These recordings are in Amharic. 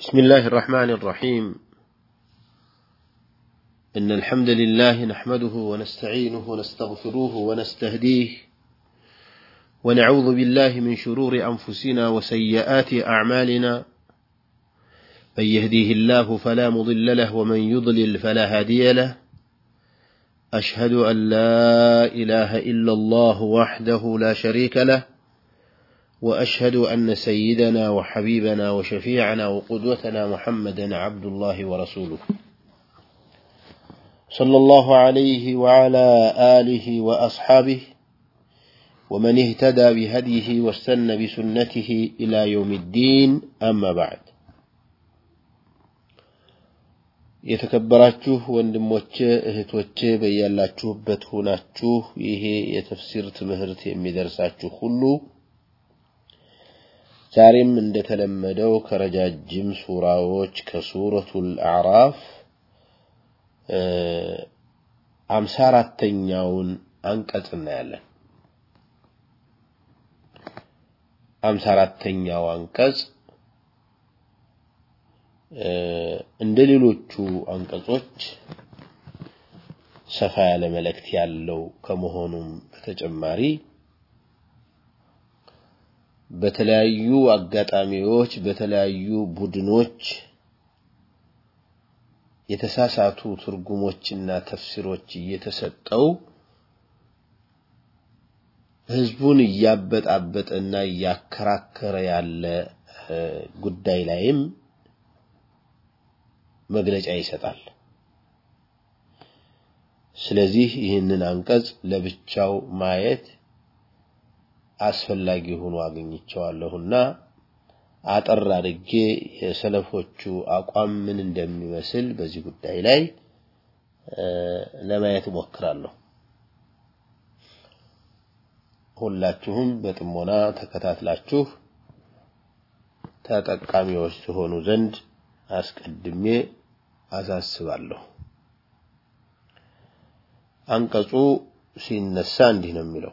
بسم الله الرحمن الرحيم. إن الحمد لله نحمده ونستعينه ونستغفروه ونستهديه ونعوذ بالله من شرور أنفسنا وسيئات أعمالنا. من يهديه الله فلا مضل له ومن يضلل فلا هادي له. أشهد أن لا إله إلا الله وحده لا شريك له. وأشهد أن سيدنا وحبيبنا وشفيعنا وقدوتنا محمدا عبد الله ورسوله صلى الله عليه وعلى آله وأصحابه ومن اهتدى بهديه واستنى بسنته إلى يوم الدين أما بعد የተከበራችሁ ወንድሞቼ እህቶቼ በያላችሁበት ሆናችሁ ይሄ የተፍሲር ትምህርት የሚደርሳችሁ ሁሉ ዛሬም እንደተለመደው ከረጃጅም ሱራዎች ከሱረቱል አዕራፍ አምሳ አራተኛውን አንቀጽ እናያለን። አምሳ አራተኛው አንቀጽ እንደ ሌሎቹ አንቀጾች ሰፋ ያለ መልእክት ያለው ከመሆኑም በተጨማሪ በተለያዩ አጋጣሚዎች በተለያዩ ቡድኖች የተሳሳቱ ትርጉሞችና ተፍሲሮች እየተሰጠው ህዝቡን እያበጣበጠና እያከራከረ ያለ ጉዳይ ላይም መግለጫ ይሰጣል። ስለዚህ ይህንን አንቀጽ ለብቻው ማየት አስፈላጊ ሆኖ አግኝቸዋለሁና አጠር አድርጌ የሰለፎቹ አቋም ምን እንደሚመስል በዚህ ጉዳይ ላይ ለማየት እሞክራለሁ። ሁላችሁም በጥሞና ተከታትላችሁ ተጠቃሚዎች ትሆኑ ዘንድ አስቀድሜ አሳስባለሁ። አንቀጹ ሲነሳ እንዲህ ነው የሚለው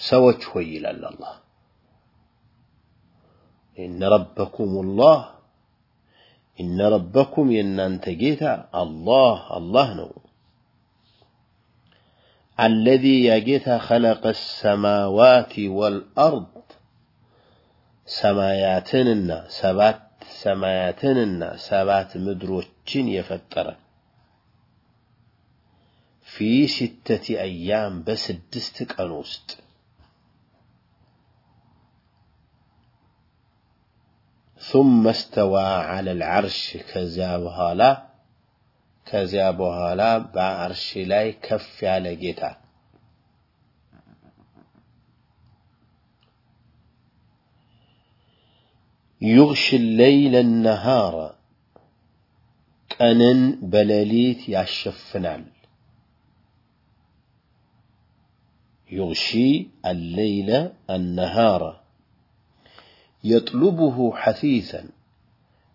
ሰዎች ሆይ ይላል አላህ ኢነ ረበኩም ላህ ኢነ ረበኩም የእናንተ ጌታ አላህ አላህ ነው አለዚ ያ ጌታ ኸለቀ ሰማዋት ወልአርድ ሰማያትንና ሰባት ሰማያትንና ሰባት ምድሮችን የፈጠረ ፊ ሲተቲ አያም በስድስት ቀን ውስጥ ثم استوى على العرش ከዚያ በኋላ ከዚያ በኋላ በአርሽ ላይ ከፍ ያለ ጌታ يغشي الليل النهار ቀንን በሌሊት ያሸፍናል يغشي الليل النهار የጥሉቡሁ ሐሲሰን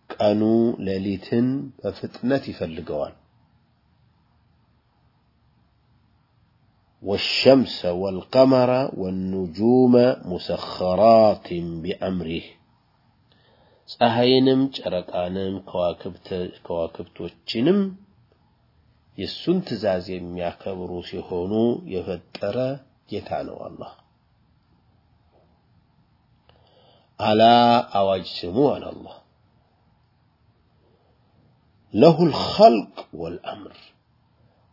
ቀኑ ሌሊትን በፍጥነት ይፈልገዋል። والشمس والقمر والنجوم مسخرات بأمره ፀሐይንም ጨረቃንም ከዋክብቶችንም የእሱን ትእዛዝ የሚያከብሩ ሲሆኑ የፈጠረ ጌታ ነው አላህ። አላ አዋጅ ስሙ አለ አላህ ለሁል ኸልቅ ወልአምር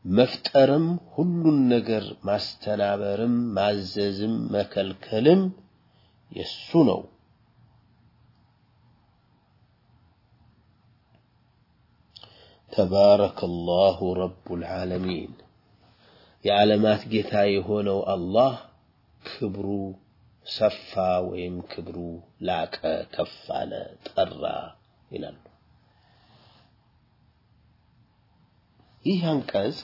መፍጠርም ሁሉን ነገር ማስተናበርም ማዘዝም መከልከልም የሱ ነው ተባረከ አላሁ ረቡል ዓለሚን የዓለማት ጌታ የሆነው አላህ ክብሩ ሰፋ ወይም ክብሩ ላቀ፣ ከፍ አለ፣ ጠራ ይላሉ። ይህ አንቀጽ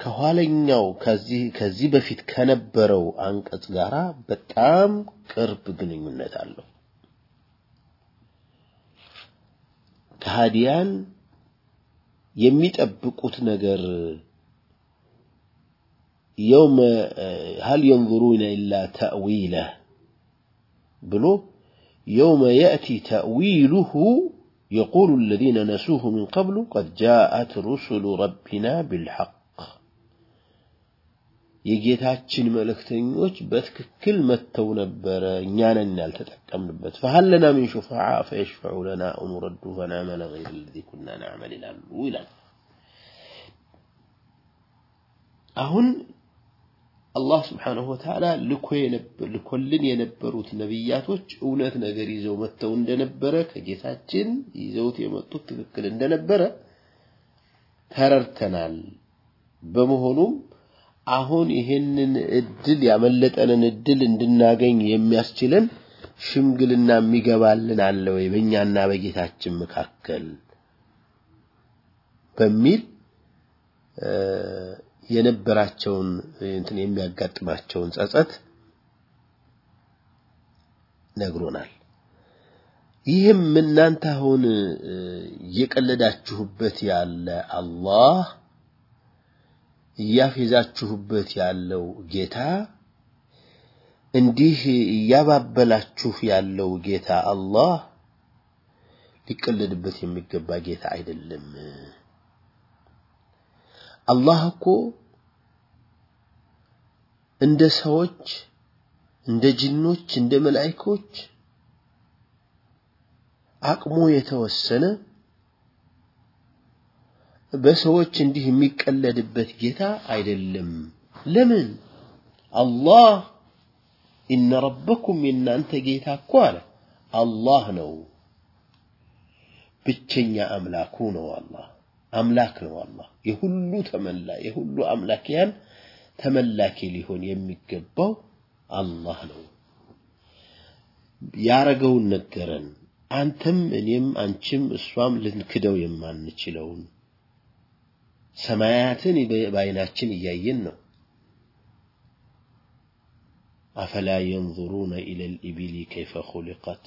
ከኋለኛው ከዚህ ከዚህ በፊት ከነበረው አንቀጽ ጋር በጣም ቅርብ ግንኙነት አለው። ከሃዲያን የሚጠብቁት ነገር የውመ ሀል የንظሩነ ኢላ ተእዊለህ ብሎ የውመ የእቲ ተእዊሉሁ የቁሉ አለዚነ ነሱሁ ሚን ቀብሉ ቀድ ጃአት ሩሱሉ ረቢና ቢልሐቅ የጌታችን መልእክተኞች በትክክል መጥተው ነበረ፣ እኛ ነን ያልተጠቀምንበት። ፈሀል ለና ሚን ሹፈዓ ፈየሽፈዑ ለና አው ኑረዱ ፈነዕመለ ገይረ ለዚ ኩና ነዕመል ይላሉ ይላል። አሁን አላህ ስብሓነሁ ወተዓላ ልኮልን የነበሩት ነቢያቶች እውነት ነገር ይዘው መጥተው እንደነበረ ከጌታችን ይዘውት የመጡት ትክክል እንደነበረ ተረድተናል። በመሆኑም አሁን ይሄንን እድል ያመለጠንን እድል እንድናገኝ የሚያስችለን ሽምግልና የሚገባልን አለ ወይ በእኛና በጌታችን መካከል በሚል የነበራቸውን እንትን የሚያጋጥማቸውን ጸጸት ነግሮናል። ይህም እናንተ አሁን እየቀለዳችሁበት ያለ አላህ እያፌዛችሁበት ያለው ጌታ እንዲህ እያባበላችሁ ያለው ጌታ አላህ ሊቀለድበት የሚገባ ጌታ አይደለም። አላህ እኮ እንደ ሰዎች፣ እንደ ጅኖች፣ እንደ መላእክቶች አቅሙ የተወሰነ በሰዎች እንዲህ የሚቀለድበት ጌታ አይደለም። ለምን? አላህ ኢነ ረበኩም የእናንተ ጌታ እኮ አለ አላህ ነው። ብቸኛ አምላኩ ነው። አላህ أملاك نو الله يهلو تملا يهلو أملاك يان تملاك ليهون يمكبو الله له يا رجو نكرن أنتم من يم أنتم إسوام لن كدو يم من نشلون سمعتني بيناتين يينو أفلا ينظرون إلى الإبل كيف خلقت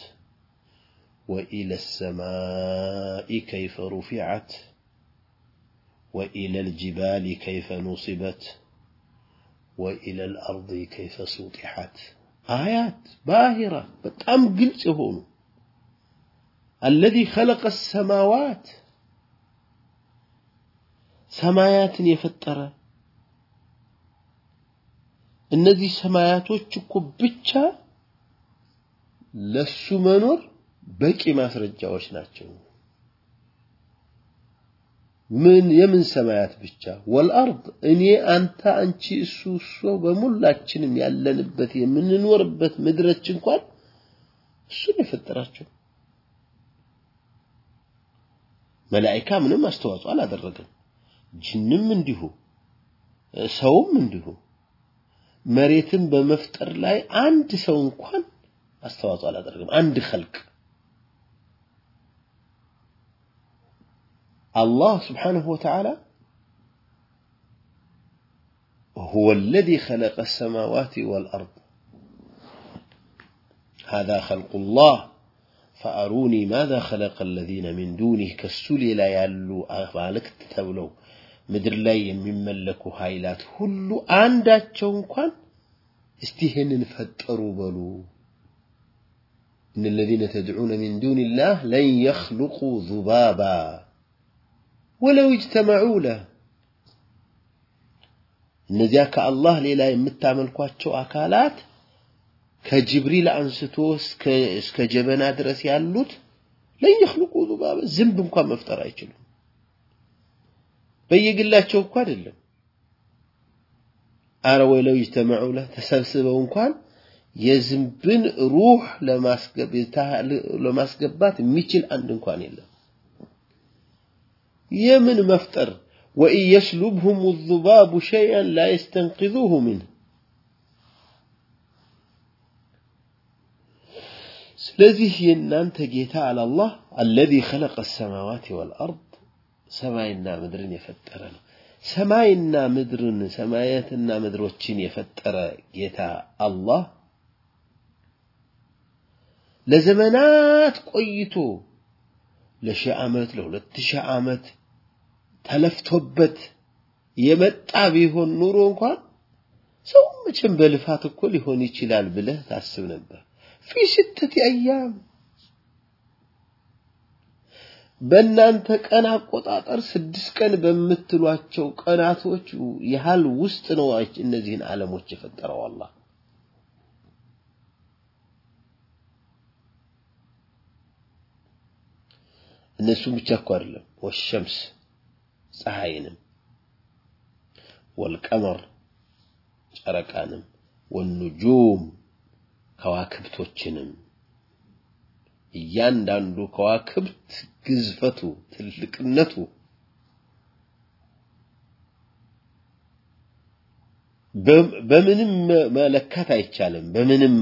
وإلى السماء كيف رفعت ወኢለል ጅባሊ ከይፈ ኑሲበት ወኢለል አርዲ ከይፈ ሱጢሐት አያት ባሂራ በጣም ግልጽ የሆኑ አለዚ ኸለቀ ሰማዋት ሰማያትን የፈጠረ እነዚህ ሰማያቶች እኮ ብቻ ለሱ መኖር በቂ ማስረጃዎች ናቸው። ምን የምን ሰማያት ብቻ ወልአርድ እኔ አንተ አንቺ እሱ እሱ በሙላችንም ያለንበት የምንኖርበት ምድረች እንኳን እሱን የፈጠራቸው መላኢካ ምንም አስተዋጽኦ አላደረገም። ጅንም እንዲሁ ሰውም እንዲሁ መሬትን በመፍጠር ላይ አንድ ሰው እንኳን አስተዋጽኦ አላደረገም። አንድ ኸልቅ አላህ ስብሓንሁ ወተዓላ هو الذي خلق السماوات والأرض هذا خلق الله فأروني ماذا خلق الذين من دونه كالسلي لا يالو أمالكت تبلو ምድር ላይ የሚመለኩ ኃይላት ሁሉ አንዳቸው እንኳን እስቲ ይህንን ፈጠሩ በሉ እነ الذين تدعون من دون الله لن يخلقوا ذبابا ولو اجتمعوا له እነዚያ ከአላህ ሌላ የምታመልኳቸው አካላት ከጅብሪል አንስቶ እስከ ጀበና ድረስ ያሉት ለን የኽልቁ ዙባባ ዝንብ እንኳን መፍጠር አይችሉም። በየግላቸው እኮ አይደለም። አረ ወለው ይጅተመዑ ለህ ተሰብስበው እንኳን የዝንብን ሩህ ለማስገባት የሚችል አንድ እንኳን የለም። يمن مفتر وإن يسلبهم الذباب شيئا لا يستنقذوه منه. سلزيه ينان تجيتا على الله الذي خلق السماوات والأرض سماينا مدرن يفترنا سماينا مدرن سماياتنا مدر وچين يفتر جيت الله لزمنات قويتو لشي عامت لولد ተለፍቶበት የመጣ ቢሆን ኑሮ እንኳን ሰው መቼም በልፋት እኮ ሊሆን ይችላል ብለህ ታስብ ነበር። ፊ ስተቲ አያም በእናንተ ቀን አቆጣጠር ስድስት ቀን በምትሏቸው ቀናቶች ያህል ውስጥ ነው እነዚህን ዓለሞች የፈጠረው አላህ። እነሱም ብቻ እኮ አይደለም ወሸምስ ፀሐይንም ወልቀመር ጨረቃንም ወኑጁም ከዋክብቶችንም። እያንዳንዱ ከዋክብት ግዝፈቱ ትልቅነቱ በምንም መለካት አይቻልም። በምንም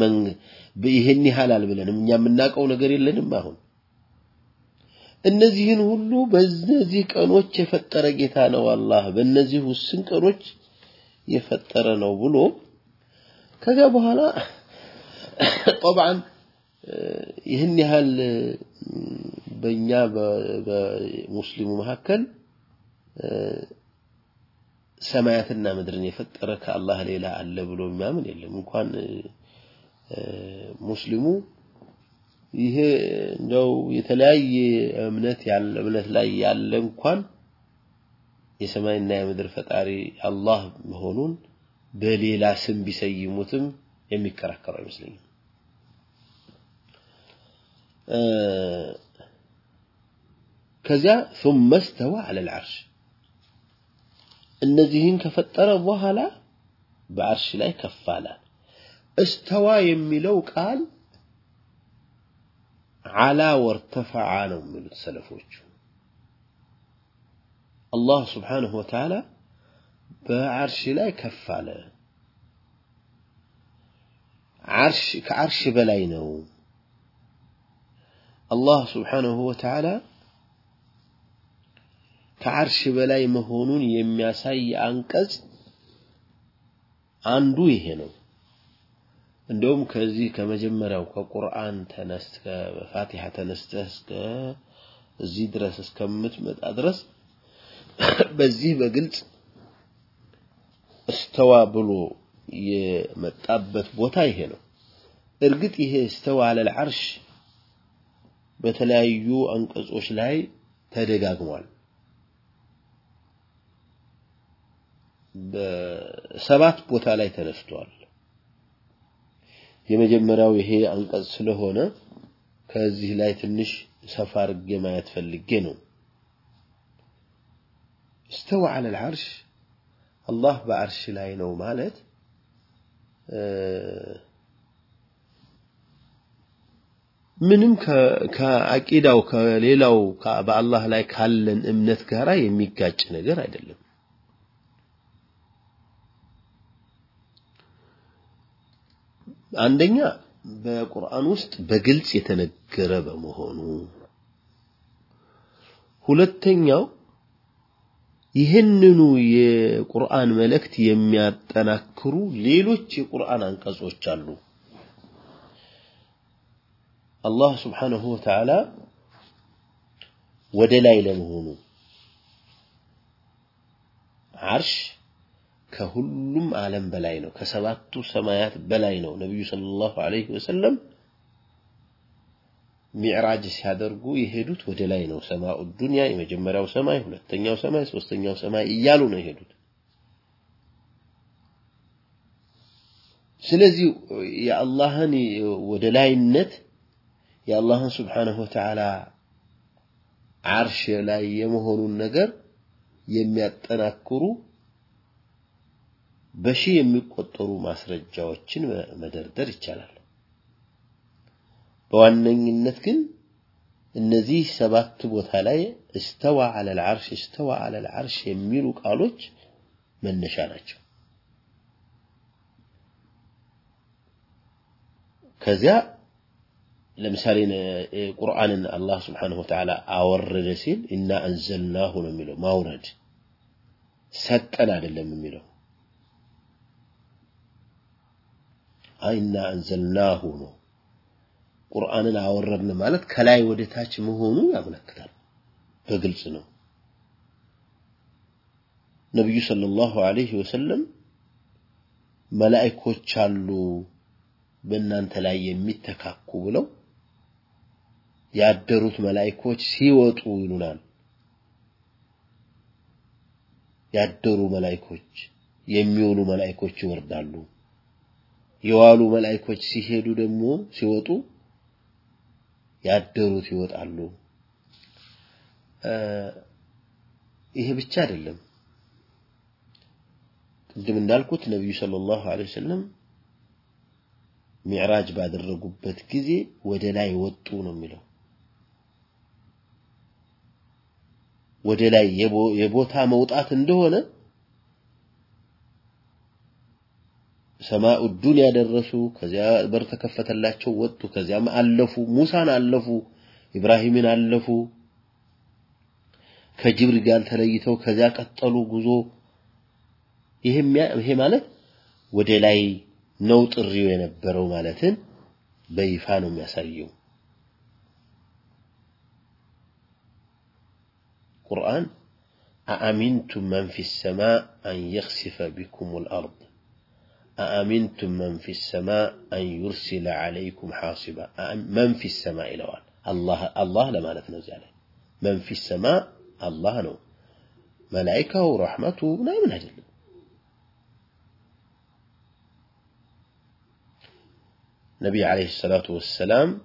ይሄን ያህላል ብለንም እኛ የምናውቀው ነገር የለንም አሁን እነዚህን ሁሉ በእነዚህ ቀኖች የፈጠረ ጌታ ነው አላህ በእነዚህ ውስን ቀኖች የፈጠረ ነው ብሎ ከዚያ በኋላ ጠብዓን ይህን ያህል በእኛ በሙስሊሙ መካከል ሰማያትና ምድርን የፈጠረ ከአላህ ሌላ አለ ብሎ የሚያምን የለም። እንኳን ሙስሊሙ ይሄ እንደው የተለያየ እምነት ያለ እምነት ላይ ያለ እንኳን የሰማይና የምድር ፈጣሪ አላህ መሆኑን በሌላ ስም ቢሰይሙትም የሚከራከሩ አይመስለኝም። ከዚያ ثم استوى على العرش እነዚህን ከፈጠረ በኋላ በአርሽ ላይ ከፍ አለ። እስተዋ የሚለው ቃል አላ ወርተፈዓ ነው የሚሉት ሰለፎቹ። አላህ ስብሓንሁ ወተዓላ በዓርሽ ላይ ከፍ አለ። ዓርሽ ከዓርሽ በላይ ነው። አላህ ስብሓንሁ ወተዓላ ከዓርሽ በላይ መሆኑን የሚያሳይ አንቀጽ አንዱ ይሄ ነው። እንደውም ከዚህ ከመጀመሪያው ከቁርአን ተነስ ከፋቲሃ ተነስተህ እስከ እዚህ ድረስ እስከምትመጣ ድረስ በዚህ በግልጽ እስተዋ ብሎ የመጣበት ቦታ ይሄ ነው። እርግጥ ይሄ እስተዋ አለል ዓርሽ በተለያዩ አንቀጾች ላይ ተደጋግሟል። በሰባት ቦታ ላይ ተነስቷል። የመጀመሪያው ይሄ አንቀጽ ስለሆነ ከዚህ ላይ ትንሽ ሰፋ አድርጌ ማየት ፈልጌ ነው። እስተዋ ዐለል ዐርሽ አላህ በዐርሽ ላይ ነው ማለት ምንም ከአቂዳው ከሌላው በአላህ ላይ ካለን እምነት ጋር የሚጋጭ ነገር አይደለም። አንደኛ በቁርአን ውስጥ በግልጽ የተነገረ በመሆኑ፣ ሁለተኛው ይህንኑ የቁርአን መልእክት የሚያጠናክሩ ሌሎች የቁርአን አንቀጾች አሉ። አላህ ስብሓንሁ ወተዓላ ወደ ላይ ለመሆኑ ዓርሽ ከሁሉም ዓለም በላይ ነው። ከሰባቱ ሰማያት በላይ ነው። ነቢዩ ሰለላሁ ዐለይሂ ወሰለም ሚዕራጅ ሲያደርጉ የሄዱት ወደ ላይ ነው። ሰማኡ ዱንያ የመጀመሪያው ሰማይ፣ ሁለተኛው ሰማይ፣ ሶስተኛው ሰማይ እያሉ ነው የሄዱት። ስለዚህ የአላህን ወደ ላይነት የአላህን ስብሓነሁ ወተዓላ ዓርሽ ላይ የመሆኑን ነገር የሚያጠናክሩ በሺህ የሚቆጠሩ ማስረጃዎችን መደርደር ይቻላል። በዋነኝነት ግን እነዚህ ሰባት ቦታ ላይ እስተዋ ዐለል ዐርሽ እስተዋ ዐለል ዐርሽ የሚሉ ቃሎች መነሻ ናቸው። ከዚያ ለምሳሌ ቁርአንን አላህ ስብሓንሁ ወተዓላ አወረደ ሲል እና አንዘልናሁ ነው የሚለው ማውረድ ሰጠን አይደለም የሚለው እና አንዘልናሁ ነው። ቁርአንን አወረድን ማለት ከላይ ወደ ታች መሆኑ ያመለክታል። በግልጽ ነው። ነቢዩ ሰለላሁ ዐለይሂ ወሰለም መላእኮች አሉ በእናንተ ላይ የሚተካኩ ብለው ያደሩት መላእኮች ሲወጡ ይሉናል። ያደሩ መላእኮች የሚውሉ መላእኮች ይወርዳሉ የዋሉ መላእኮች ሲሄዱ ደግሞ ሲወጡ ያደሩት ይወጣሉ። ይሄ ብቻ አይደለም። ቅድም እንዳልኩት ነቢዩ ሰለላሁ ዐለይሂ ወሰለም ሚዕራጅ ባደረጉበት ጊዜ ወደ ላይ ወጡ ነው የሚለው። ወደ ላይ የቦታ መውጣት እንደሆነ ሰማኡ ዱንያ ደረሱ ከዚያ በር ተከፈተላቸው ወጡ። ከዚያም አለፉ ሙሳን አለፉ ኢብራሂምን አለፉ። ከጅብሪል ጋር ተለይተው ከዚያ ቀጠሉ ጉዞ። ይሄ ማለት ወደ ላይ ነው ጥሪው የነበረው ማለትን በይፋ ነው የሚያሳየው። ቁርአን አአሚንቱም መን ፊ አን የኽሲፈ ቢኩም ልአርድ أأمنتم من في السماء أن يرسل عليكم حاصبا؟ من في السماء إلوان الله الله لما نتنزل من في السماء الله نو ملائكة ورحمته لا من أجل نبي عليه الصلاة والسلام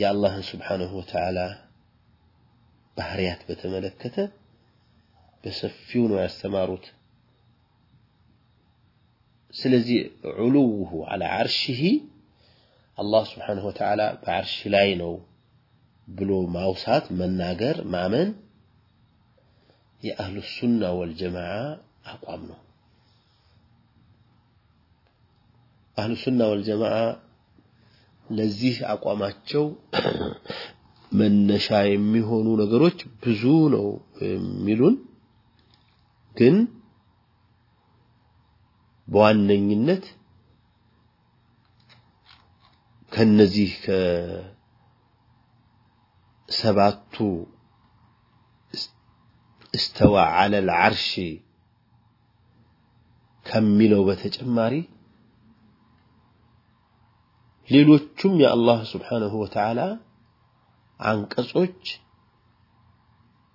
يا الله سبحانه وتعالى بحريات بتملكته بسفيون ويستماروت ስለዚህ ዑሉውሁ አላ ዓርሽሂ አላህ ስብሓንሁ ወተዓላ በዓርሽ ላይ ነው ብሎ ማውሳት መናገር ማመን የአህሉ ሱና ወልጀማዓ አቋም ነው። አህሉ ሱና ወልጀማዓ ለዚህ አቋማቸው መነሻ የሚሆኑ ነገሮች ብዙ ነው የሚሉን ግን በዋነኝነት ከነዚህ ከሰባቱ እስተዋ አለል ዓርሽ ከሚለው በተጨማሪ ሌሎቹም የአላህ ስብሓንሁ ወተዓላ አንቀጾች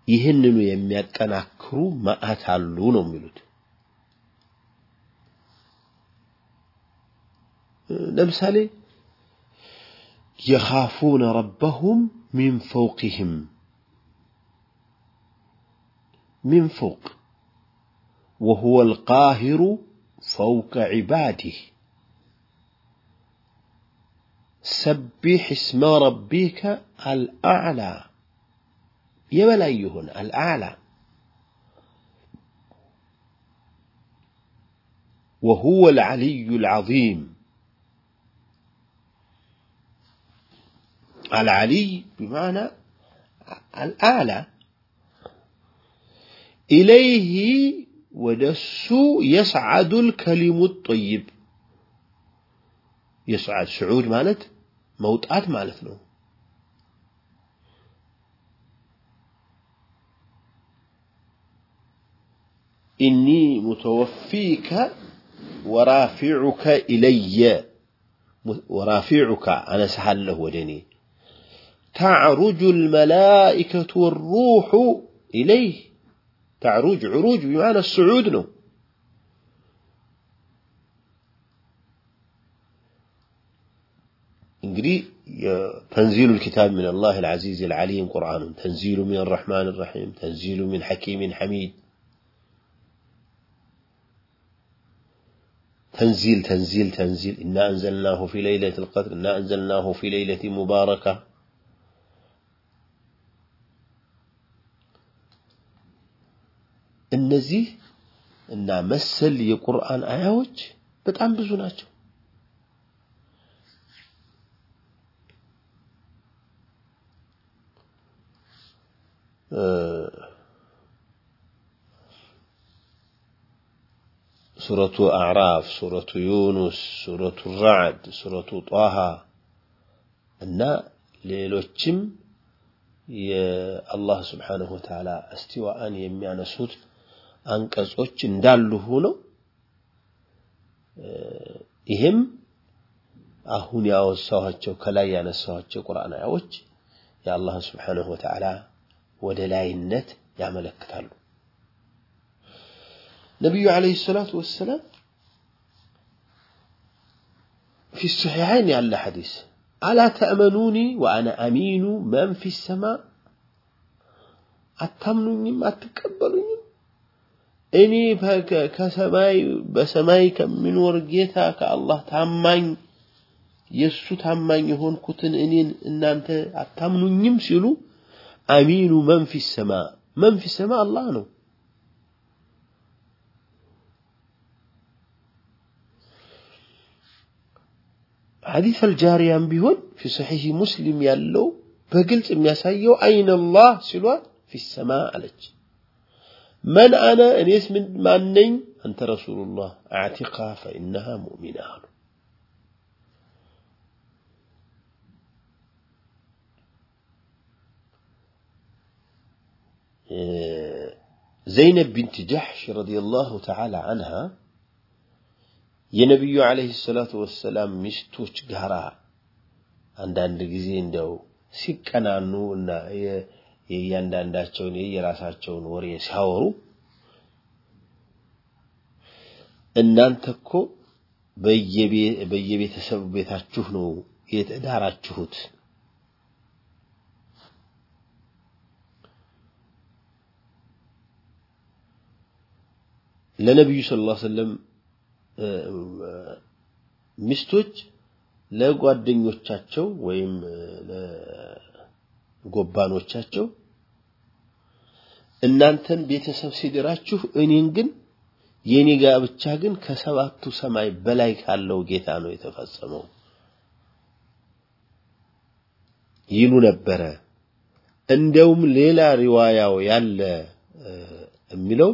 ይህንኑ የሚያጠናክሩ መዓት አሉ ነው የሚሉት ለምሳሌ የኻፉነ ረበሁም ሚን ፈውቅህም ሚን ፈውቅ وهو القاهر فوق عباده سبح اسم ربك الأعلى يبليهن الأعلى وهو العلي العظيم العلي بمعنى الأعلى إليه ودسو يسعد الكلم الطيب. يسعد سعود مالت موطأت مالت نو إني متوفيك ورافعك إلي. ورافعك أنا سحله ودني تعرج الملائكة والروح إليه. تعرج عروج بمعنى الصعود إنجري تنزيل الكتاب من الله العزيز العليم قرآن تنزيل من الرحمن الرحيم تنزيل من حكيم حميد. تنزيل تنزيل تنزيل. إنا أنزلناه في ليلة القدر إنا أنزلناه في ليلة مباركة. النزيه إن مسل يقرآن آيوج بتعم بزوناته سورة أعراف سورة يونس سورة الرعد سورة طه أن ليلوتشم يا الله سبحانه وتعالى استوى أن يمي على سوره አንቀጾች እንዳሉ ሆነው ይህም አሁን ያወሳኋቸው ከላይ ያነሳኋቸው ቁርአን አያዎች የአላህን ስብሓንሁ ወተዓላ ወደ ላይነት ያመለክታሉ። ነቢዩ ዓለይሂ ሰላቱ ወሰላም ፊ ሶሒሐይን ያለ ሐዲስ አላ ተእመኑኒ ወአነ አሚኑ መን ፊ ሰማ? አታምኑኝም፣ አትቀበሉኝም እኔ ከሰማይ በሰማይ ከሚኖር ጌታ ከአላህ ታማኝ የእሱ ታማኝ የሆንኩትን እኔን እናንተ አታምኑኝም ሲሉ አሚኑ መን ፊ ሰማ መን ሰማ አላህ ነው። ሐዲስ አልጃሪያም ቢሆን ፊ ሙስሊም ያለው በግልጽ የሚያሳየው አይነ አላህ ሲሏት ፊ ሰማ አለች። መን አነ እኔስ ምን ማነኝ? አንተ ረሱሉላህ አዕቲቃ ፈኢነሃ ሙእሚና አሉ። ዘይነብ ቢንት ጀሕሽ ረዲየላሁ ተዓላ አንሃ የነቢዩ ዓለይሂ ሰላቱ ወሰላም ሚስቶች ጋራ አንዳንድ ጊዜ እንደው ሲቀናኑ እና የእያንዳንዳቸውን የየራሳቸውን ወሬ ሲያወሩ እናንተ እኮ በየቤተሰብ ቤታችሁ ነው የተዳራችሁት ለነቢዩ ሰለላሁ ዐለይሂ ወሰለም ሚስቶች ለጓደኞቻቸው ወይም ለጎባኖቻቸው እናንተን ቤተሰብ ሲድራችሁ እኔን ግን የኔ ጋብቻ ግን ከሰባቱ ሰማይ በላይ ካለው ጌታ ነው የተፈጸመው ይሉ ነበረ። እንደውም ሌላ ሪዋያው ያለ የሚለው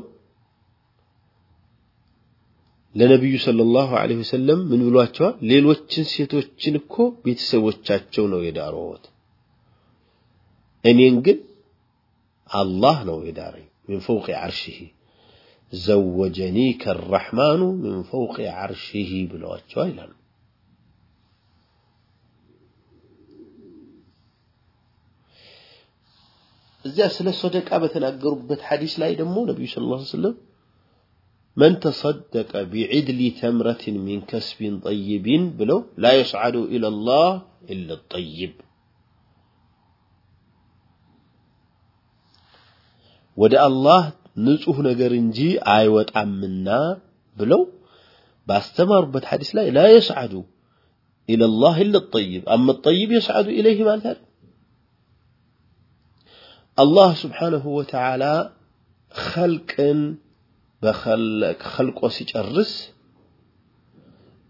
ለነቢዩ ሰለላሁ ዐለይሂ ወሰለም ምን ብሏቸዋል? ሌሎችን ሴቶችን እኮ ቤተሰቦቻቸው ነው የዳሩት፣ أنينجن الله نو يداري من فوق عرشه زوجنيك الرحمن من فوق عرشه بلوات جوائلان إذا سلسودك أبتن أقرب حديث لا يدمو نبي صلى الله عليه وسلم من تصدق بعدل تمرة من كسب طيب بلو لا يصعد إلى الله إلا الطيب ወደ አላህ ንጹህ ነገር እንጂ አይወጣምና ብለው ባስተማሩበት ሐዲስ ላይ لا يسعد إلى الله الا الطيب اما الطيب يسعد اليه ማለት الله سبحانه وتعالى خلقا بخلق خلق خلقه سيجرس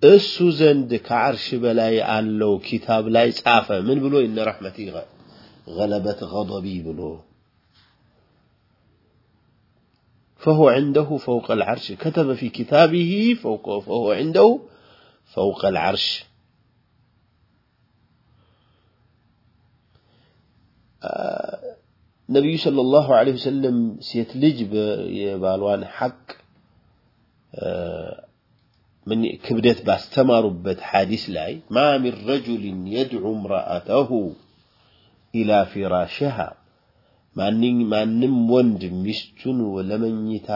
እሱ ዘንድ ከዓርሽ በላይ لو كتاب لا ጻፈ። من بلو ان رحمتي غلبت غضبي بلو فهو عنده فوق العرش. كتب في كتابه فوق فهو عنده فوق العرش. آه، النبي صلى الله عليه وسلم سيتلج بالوان حق آه، من كبدت باستمربت حادث لاي. ما من رجل يدعو امرأته إلى فراشها. ማንም ወንድ ሚስቱን ለመኝታ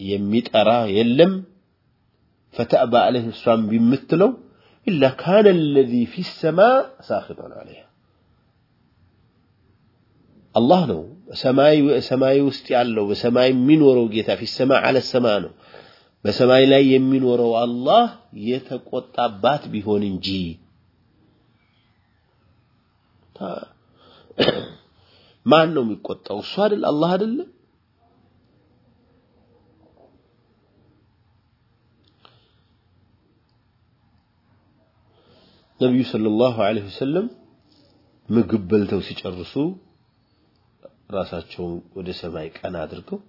የሚጠራ የለም። ፈተእባ አለህ እሷን ቢምትለው ኢላ ካነ አለዚ ፊ ሰማ ሳኺጠን ዐለይሃ አላህ ነው። ሰማይ ውስጥ ያለው በሰማይ የሚኖረው ጌታ ፊ ሰማ አለ ሰማ ነው። በሰማይ ላይ የሚኖረው አላህ የተቆጣባት ቢሆን እንጂ ማን ነው የሚቆጣው? እሱ አይደል? አላህ አይደለ? ነቢዩ ሰለላሁ ዐለይሂ ወሰለም ምግብ በልተው ሲጨርሱ ራሳቸውን ወደ ሰማይ ቀና አድርገው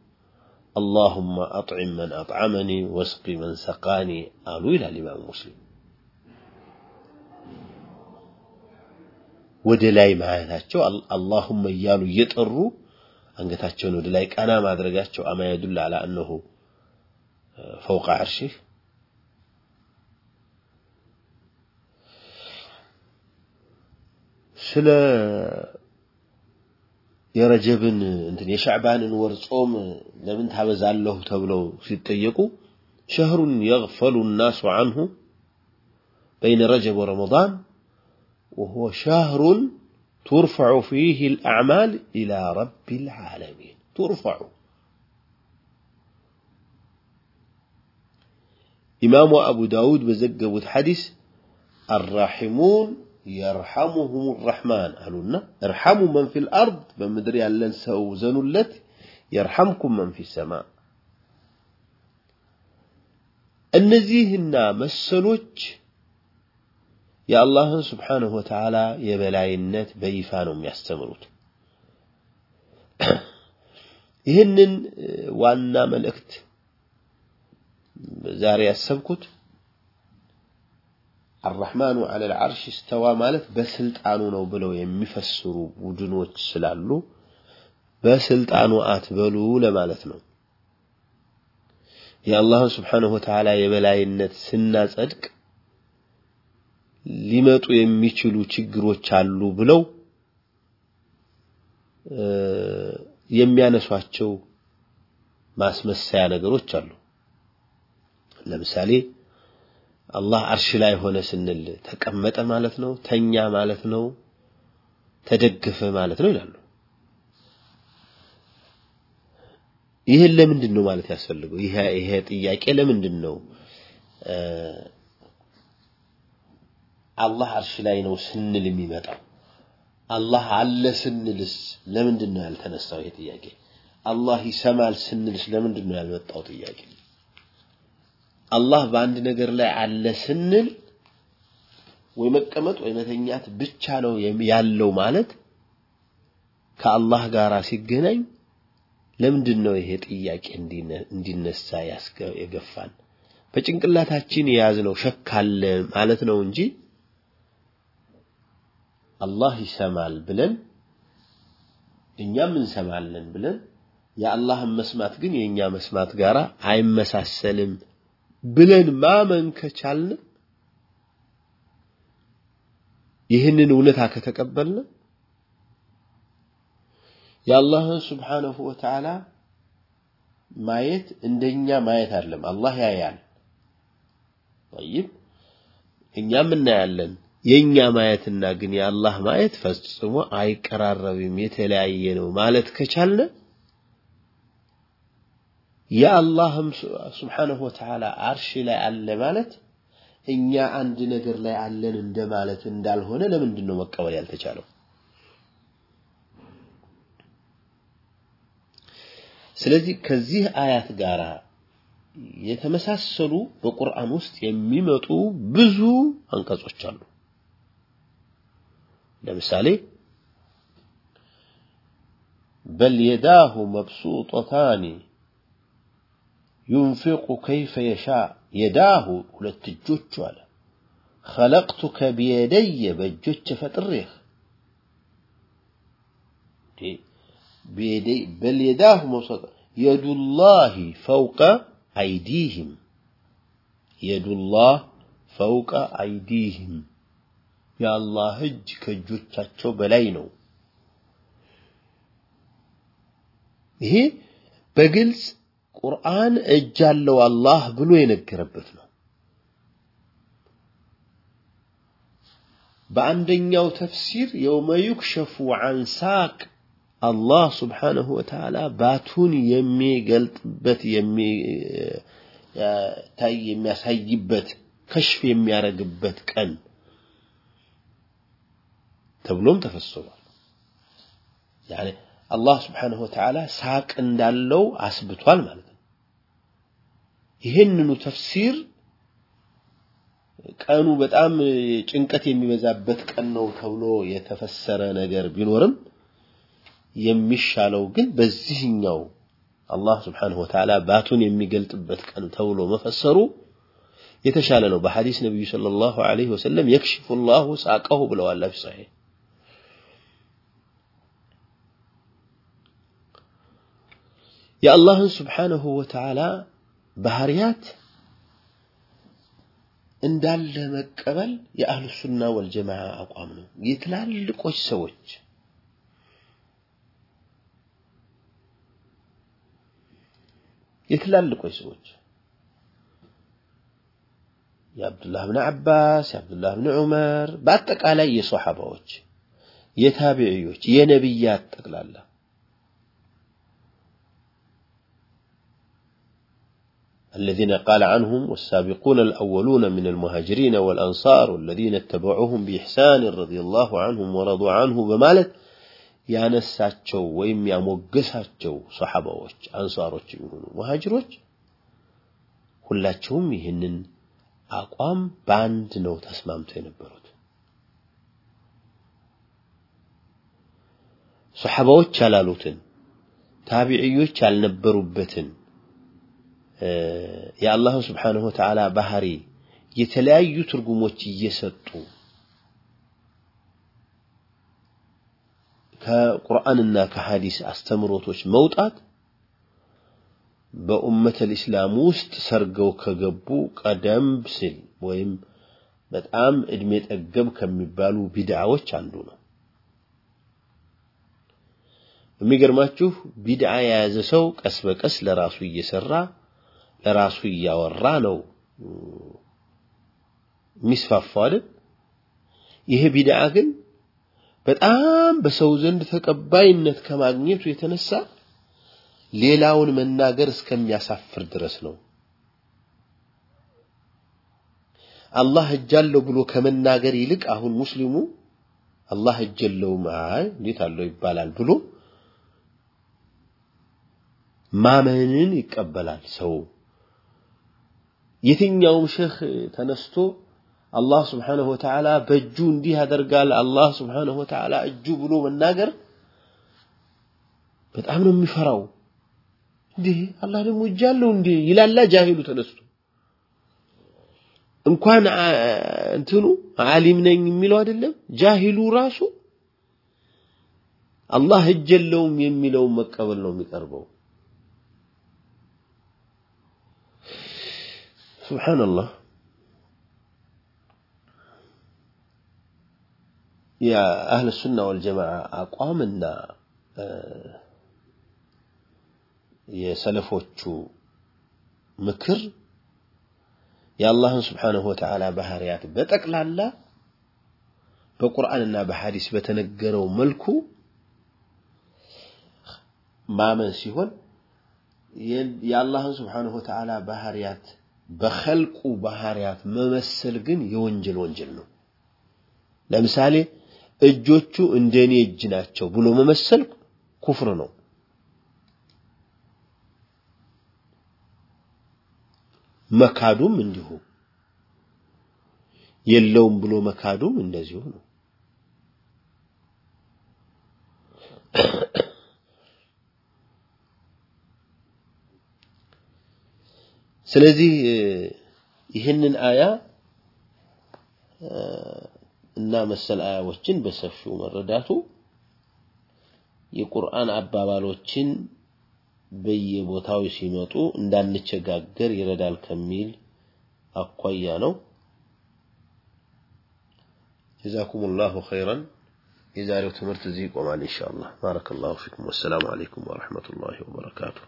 አላሁመ አጥዕም መን አጥዓመኒ ወስቂ መን ሰቃኒ አሉ ይላል ኢማም ሙስሊም። ወደ ላይ ማለታቸው አላሁመ እያሉ እየጠሩ አንገታቸውን ወደ ላይ ቀና ማድረጋቸው አማ የዱል አላ አነሁ ፈውቀ ዐርሺህ ስለ የረጀብን እንትን የሻዕባንን ወር ጾም ለምን ታበዛለሁ ተብለው ሲጠየቁ ሸህሩን የግፈሉ ናሱ አንሁ በይነ ረጀብ ወረመዳን وهو شهر ترفع فيه الأعمال إلى رب العالمين ترفع إمام أبو داود بزقبت حديث الراحمون يرحمهم الرحمن قالوا ارحموا من في الأرض بمدري أن سوزنوا التي يرحمكم من في السماء እነዚህና መሰሎች የአላህን ስብሓንሁ ወተዓላ የበላይነት በይፋ ነው የሚያስተምሩት። ይህንን ዋና መልእክት ዛሬ ያሰብኩት አራሕማኑ ዐለል ዐርሽ እስተዋ ማለት በስልጣኑ ነው ብለው የሚፈስሩ ቡድኖች ስላሉ በስልጣኑ አትበሉ ለማለት ነው። የአላህን ስብሓንሁ ወተዓላ የበላይነት ስናጸድቅ ሊመጡ የሚችሉ ችግሮች አሉ ብለው የሚያነሷቸው ማስመሰያ ነገሮች አሉ። ለምሳሌ አላህ አርሽ ላይ ሆነ ስንል ተቀመጠ ማለት ነው፣ ተኛ ማለት ነው፣ ተደገፈ ማለት ነው ይላሉ። ይህን ለምንድን ነው ማለት ያስፈልገው? ይሄ ጥያቄ ለምንድን ነው አላህ አርሽ ላይ ነው ስንል የሚመጣው? አላህ አለ ስንልስ ለምንድን ነው ያልተነሳው? ይሄ ጥያቄ አላህ ይሰማል ስንልስ ለምንድን ነው ያልመጣው ጥያቄ? አላህ በአንድ ነገር ላይ አለ ስንል ወይ መቀመጥ ወይ መተኛት ብቻ ነው ያለው ማለት ከአላህ ጋር ሲገናኝ ለምንድን ነው ይሄ ጥያቄ እንዲነሳ የገፋን? በጭንቅላታችን የያዝነው ሸክ አለ ማለት ነው እንጂ አላህ ይሰማል ብለን እኛም እንሰማለን ብለን የአላህን መስማት ግን የእኛ መስማት ጋር አይመሳሰልም ብለን ማመን ከቻልን ይህንን እውነታ ከተቀበልን የአላህን ስብሓነሁ ወተዓላ ማየት እንደኛ ማየት አለም። አላህ ያያል። ጠይብ እኛም እናያለን። የኛ ማየትና ግን የአላህ ማየት ፈጽሞ አይቀራረብም፣ የተለያየ ነው ማለት ከቻልን የአላህም ስብሓነሁ ወተዓላ አርሽ ላይ አለ ማለት እኛ አንድ ነገር ላይ አለን እንደማለት እንዳልሆነ ለምንድን ነው መቀበል ያልተቻለው? ስለዚህ ከዚህ አያት ጋር የተመሳሰሉ በቁርአን ውስጥ የሚመጡ ብዙ አንቀጾች አሉ። لمثالي بل يداه مبسوطتان ينفق كيف يشاء. يداه ولتجوج على. خلقتك بيدي بجوج فتريخ بيدي بل يداه مبسوطة يد الله فوق أيديهم. يد الله فوق أيديهم. የአላህ እጅ ከእጆቻቸው በላይ ነው። ይሄ በግልጽ ቁርአን እጅ አለው አላህ ብሎ የነገረበት ነው። በአንደኛው ተፍሲር የውመ ዩክሸፉ አን ሳቅ አላህ ስብሓነሁ ወተዓላ ባቱን የሚገልጥበት የሚያሳይበት ከሽፍ የሚያደርግበት ቀን ተብሎም ተፈስሯል። ያኔ አላህ ስብሓነሁ ወተዓላ ሳቅ እንዳለው አስብቷል ማለት ነው። ይህንኑ ተፍሲር ቀኑ በጣም ጭንቀት የሚበዛበት ቀን ነው ተብሎ የተፈሰረ ነገር ቢኖርም የሚሻለው ግን በዚህኛው አላህ ስብሓንሁ ወተዓላ ባቱን የሚገልጥበት ቀን ተብሎ መፈሰሩ የተሻለ ነው። በሐዲስ ነቢዩ ሰለላሁ ዐለይሂ ወሰለም የክሽፉ ላሁ ሳቀሁ ብለዋል ፊ ሰሒህ የአላህን ስብሓንሁ ወተዓላ ባህሪያት እንዳለ መቀበል የአህሉ ሱና ወልጀማዓ አቋም ነው። የትላልቆች ሰዎች የትላልቆች ሰዎች የአብዱላህ ብን አባስ፣ የአብዱላህ ብን ዑመር በአጠቃላይ የሶሓባዎች፣ የታቢዕዮች፣ የነቢያት ጠቅላላ الذين قال عنهم والسابقون الأولون من المهاجرين والأنصار والذين اتبعوهم بإحسان رضي الله عنهم ورضوا عنه بمالت ያነሳቸው ወይም ያሞገሳቸው ሰሐባዎች አንሳሮች የሚሆኑ መሃጅሮች ሁላቸውም ይህንን አቋም በአንድ ነው ተስማምተው የነበሩት። ሰሐባዎች ያላሉትን ታቢዕዮች ያልነበሩበትን የአላህ ስብሓንሁ ወተዓላ ባህሪ የተለያዩ ትርጉሞች እየሰጡ ከቁርአንና ከሐዲስ አስተምሮቶች መውጣት በኡመተል ኢስላም ውስጥ ሰርገው ከገቡ ቀደም ሲል ወይም በጣም እድሜ ጠገብ ከሚባሉ ቢድዓዎች አንዱ ነው። የሚገርማችሁ ቢድዓ የያዘ ሰው ቀስ በቀስ ለራሱ እየሰራ ለራሱ እያወራ ነው የሚስፋፋው አይደል? ይሄ ቢድዓ ግን በጣም በሰው ዘንድ ተቀባይነት ከማግኘቱ የተነሳ ሌላውን መናገር እስከሚያሳፍር ድረስ ነው። አላህ እጅ አለው ብሎ ከመናገር ይልቅ አሁን ሙስሊሙ አላህ እጅ የለውም አይ እንዴት አለው ይባላል ብሎ ማመንን ይቀበላል ሰው። የትኛውም ሼህ ተነስቶ አላህ ስብሓነሁ ወተዓላ በእጁ እንዲህ ያደርጋል፣ አላህ ስብሓነሁ ወተዓላ እጁ ብሎ መናገር በጣም ነው የሚፈራው። እንዴ አላህ ደግሞ እጅ አለው እንዴ ይላላ ጃሂሉ ተነስቶ እንኳን እንትኑ ዓሊም ነኝ የሚለው አይደለም ጃሂሉ ራሱ አላህ እጅ የለውም የሚለውን መቀበል ነው የሚቀርበው። ሱብሓነላህ የአህለ ሱና ወልጀማዓ አቋምና የሰለፎቹ ምክር የአላህን ስብሓንሁ ወተዓላ ባህርያት በጠቅላላ በቁርአንና በሐዲስ በተነገረው መልኩ ማመን ሲሆን የአላህን ስብሓንሁ ወተዓላ ባህርያት በኸልቁ ባህርያት መመሰል ግን የወንጀል ወንጀል ነው። ለምሳሌ እጆቹ እንደኔ እጅ ናቸው ብሎ መመሰል ኩፍር ነው። መካዱም እንዲሁ የለውም ብሎ መካዱም እንደዚሁ ነው። ስለዚህ ይህንን አያ እና መሰል አያዎችን በሰፊው መረዳቱ የቁርአን አባባሎችን በየቦታው ሲመጡ እንዳንቸጋገር ይረዳል ከሚል አኳያ ነው። ጀዛኩሙላሁ ኸይረን። የዛሬው ትምህርት እዚህ ይቆማል ኢንሻአላህ። ባረከላሁ ፊኩም። ወሰላሙ አለይኩም ወረሕመቱላሂ ወበረካቱሁ።